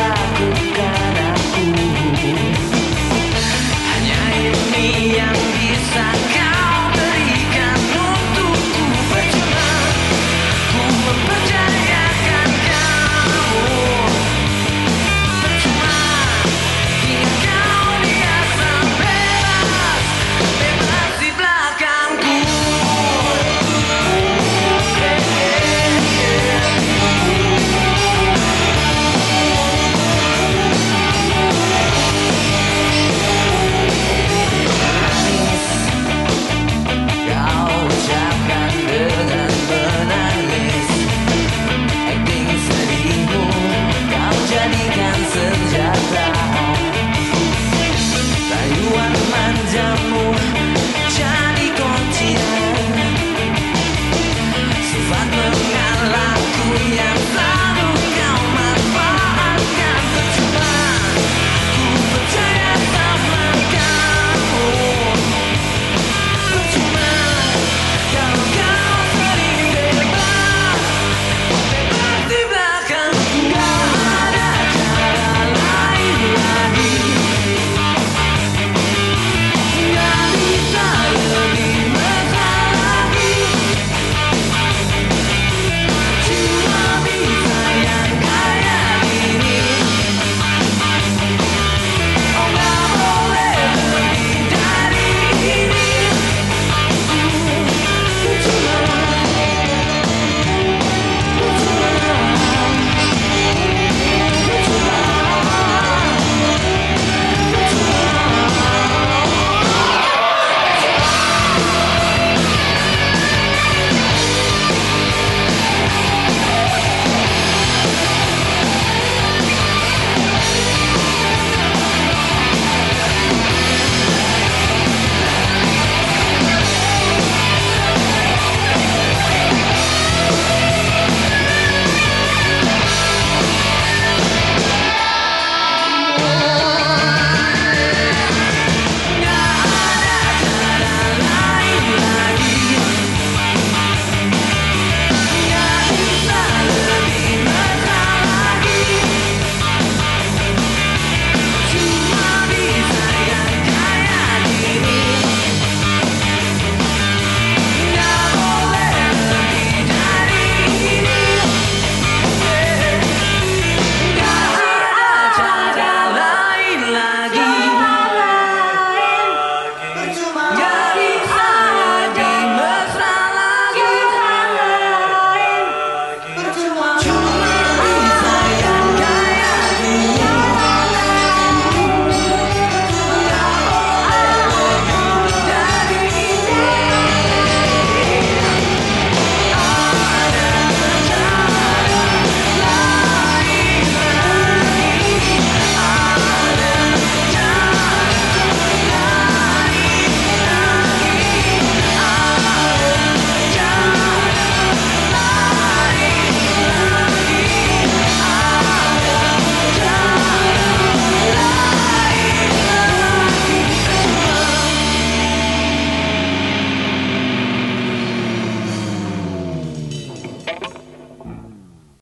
I could die.